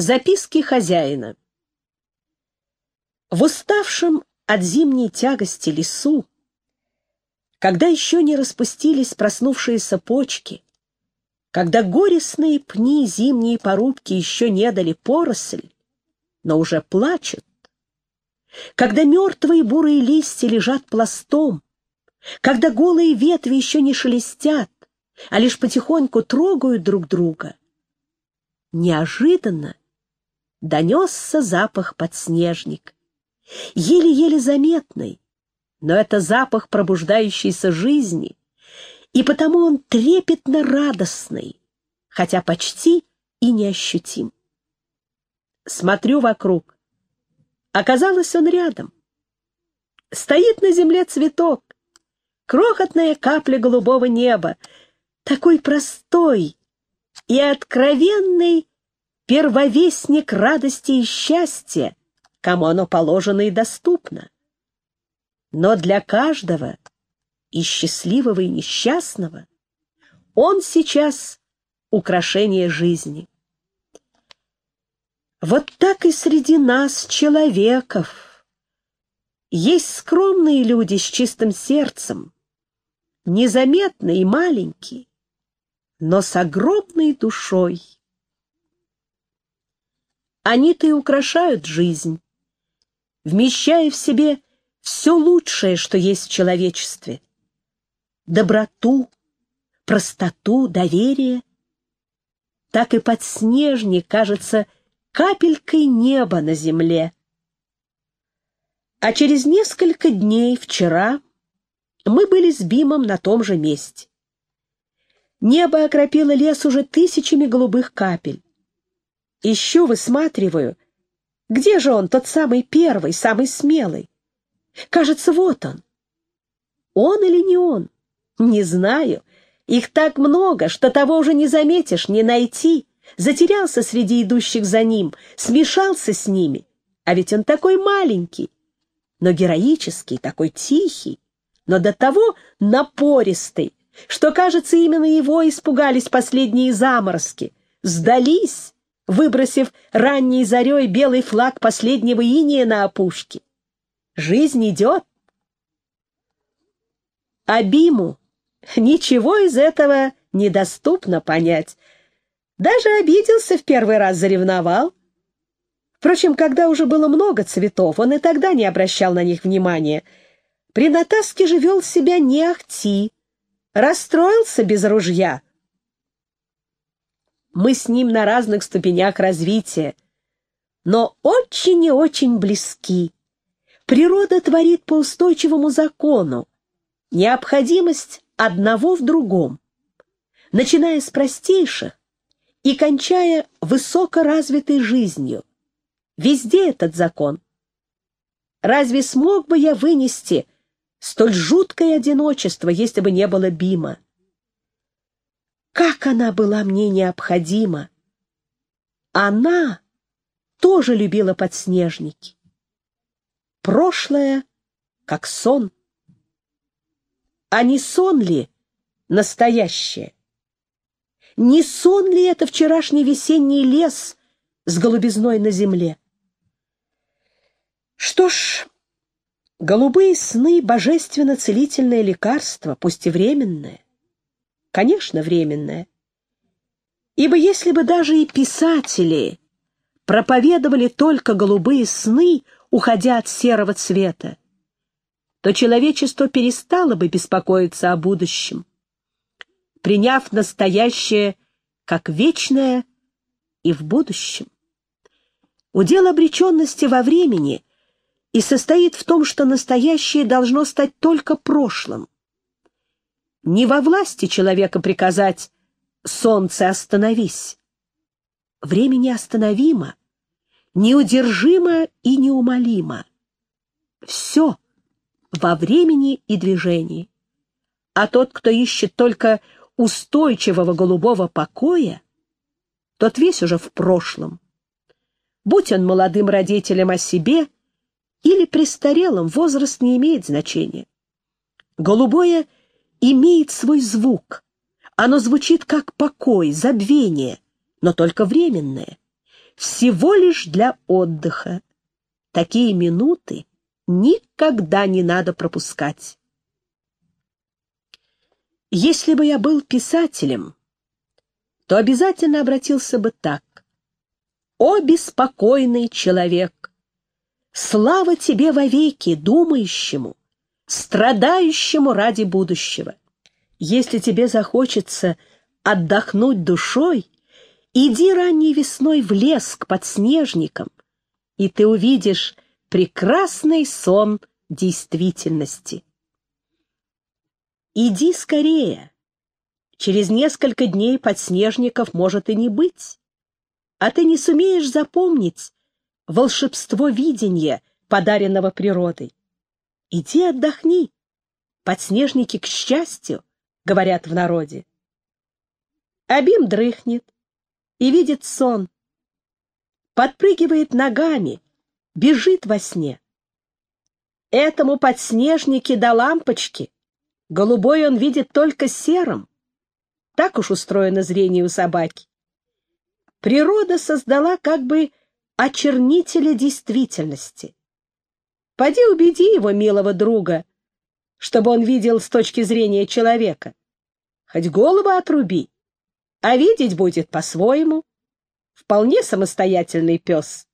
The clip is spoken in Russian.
Записки хозяина. В уставшем от зимней тягости лесу, когда еще не распустились проснувшиеся почки, когда горестные пни зимние порубки еще не дали поросль, но уже плачут, когда мертвые бурые листья лежат пластом, когда голые ветви еще не шелестят, а лишь потихоньку трогают друг друга, неожиданно донесся запах подснежник. Еле-еле заметный, но это запах пробуждающейся жизни, и потому он трепетно радостный, хотя почти и неощутим. Смотрю вокруг. Оказалось, он рядом. Стоит на земле цветок, крохотная капля голубого неба, такой простой и откровенный первовестник радости и счастья, кому оно положено и доступно. Но для каждого, и счастливого, и несчастного, он сейчас украшение жизни. Вот так и среди нас, человеков, есть скромные люди с чистым сердцем, незаметные и маленькие, но с огромной душой. Они-то и украшают жизнь, вмещая в себе все лучшее, что есть в человечестве. Доброту, простоту, доверие. Так и подснежник кажется капелькой неба на земле. А через несколько дней, вчера, мы были с Бимом на том же месте. Небо окропило лес уже тысячами голубых капель. Ищу, высматриваю. Где же он, тот самый первый, самый смелый? Кажется, вот он. Он или не он? Не знаю. Их так много, что того уже не заметишь, не найти. Затерялся среди идущих за ним, смешался с ними. А ведь он такой маленький, но героический, такой тихий, но до того напористый, что, кажется, именно его испугались последние заморозки, сдались выбросив ранней зарей белый флаг последнего иния на опушке. Жизнь идет. Абиму ничего из этого недоступно понять. Даже обиделся в первый раз, заревновал. Впрочем, когда уже было много цветов, он и тогда не обращал на них внимания. При Натаске же вел себя не ахти. Расстроился без ружья — мы с ним на разных ступенях развития, но очень и очень близки. Природа творит по устойчивому закону. Необходимость одного в другом, начиная с простейших и кончая высокоразвитой жизнью. Везде этот закон. Разве смог бы я вынести столь жуткое одиночество, если бы не было Бима? Как она была мне необходима! Она тоже любила подснежники. Прошлое, как сон. А не сон ли настоящее? Не сон ли это вчерашний весенний лес с голубизной на земле? Что ж, голубые сны — божественно-целительное лекарство, пусть и временное конечно, временное. Ибо если бы даже и писатели проповедовали только голубые сны, уходя от серого цвета, то человечество перестало бы беспокоиться о будущем, приняв настоящее как вечное и в будущем. Удел обреченности во времени и состоит в том, что настоящее должно стать только прошлым, не во власти человека приказать «Солнце, остановись». Время неостановимо, неудержимо и неумолимо. Все во времени и движении. А тот, кто ищет только устойчивого голубого покоя, тот весь уже в прошлом. Будь он молодым родителем о себе или престарелым, возраст не имеет значения. Голубое — имеет свой звук. Оно звучит как покой, забвение, но только временное. всего лишь для отдыха. Такие минуты никогда не надо пропускать. Если бы я был писателем, то обязательно обратился бы так. «О, беспокойный человек! Слава тебе вовеки, думающему, страдающему ради будущего! Если тебе захочется отдохнуть душой, иди ранней весной в лес к подснежникам, и ты увидишь прекрасный сон действительности. Иди скорее. Через несколько дней подснежников может и не быть, а ты не сумеешь запомнить волшебство видения, подаренного природой. Иди отдохни. Подснежники к счастью, говорят в народе. Абим дрыхнет и видит сон. Подпрыгивает ногами, бежит во сне. Этому подснежники до лампочки. Голубой он видит только серым. Так уж устроено зрение у собаки. Природа создала как бы очернителя действительности. Поди убеди его, милого друга, чтобы он видел с точки зрения человека. Хоть голову отруби, а видеть будет по-своему. Вполне самостоятельный пес.